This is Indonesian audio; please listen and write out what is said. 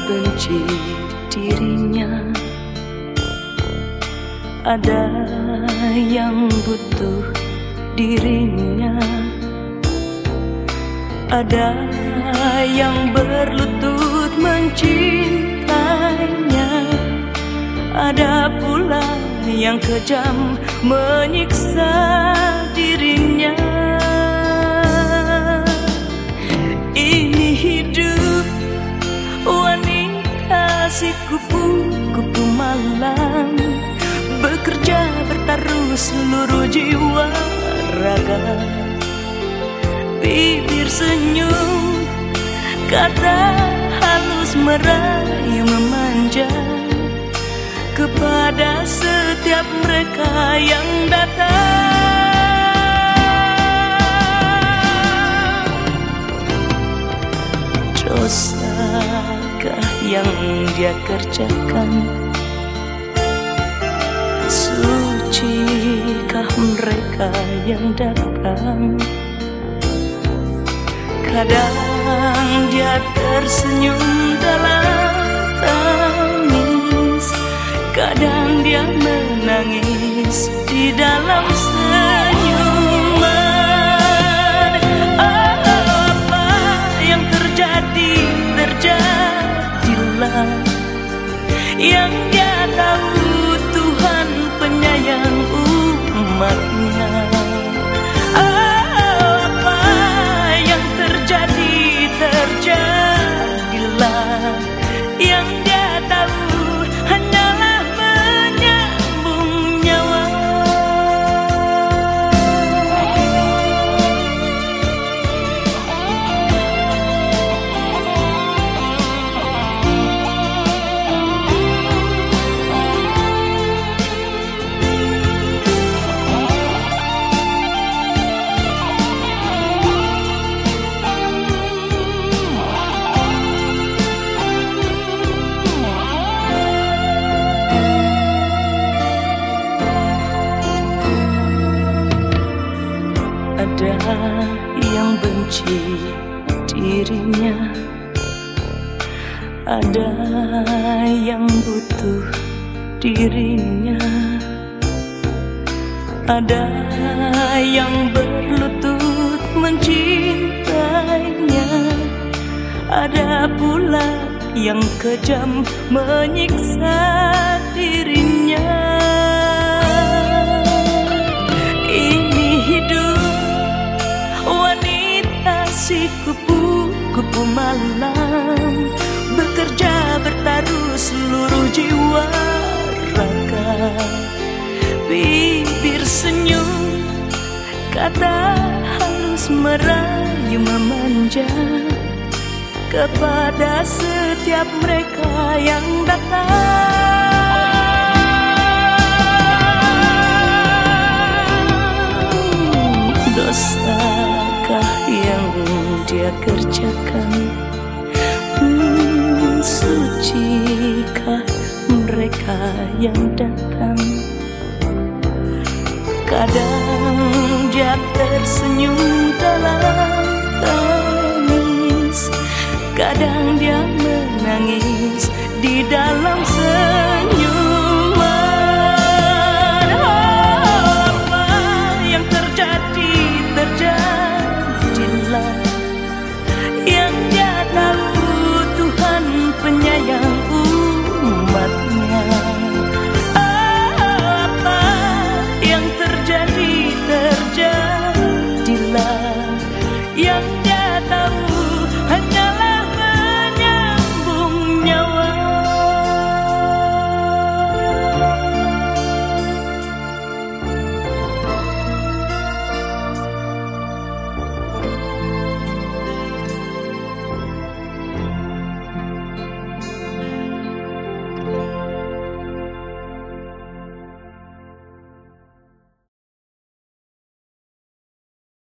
membenci dirinya. Ada yang butuh dirinya. Ada yang berlutut mencintainya. Ada pula yang kejam menyiksa dirinya. Si kupu-kupu malam. Bekerja bertaruh seluruh jiwa raga. Bibir senyum Kata halus merayu memanja. Kepada setiap mereka yang datang. Dosakah yang dia kerjakan. Sucikah mereka yang datang? Kadang dia tersenyum dalam tangis. Kadang dia menangis di dalam matar. Yang benci dirinya. Ada yang butuh dirinya. Ada yang berlutut mencintainya. Ada pula yang kejam menyiksa dirinya malam Bekerja bertaruh seluruh jiwa raga Bibir senyum Kata halus merayu memanja. Kepada setiap mereka yang datang dia kerjakan. Hmm, Sucikah mereka yang datang? Kadang dia tersenyum dalam tangis. Kadang dia menangis di dalam lắng cha tâm hồn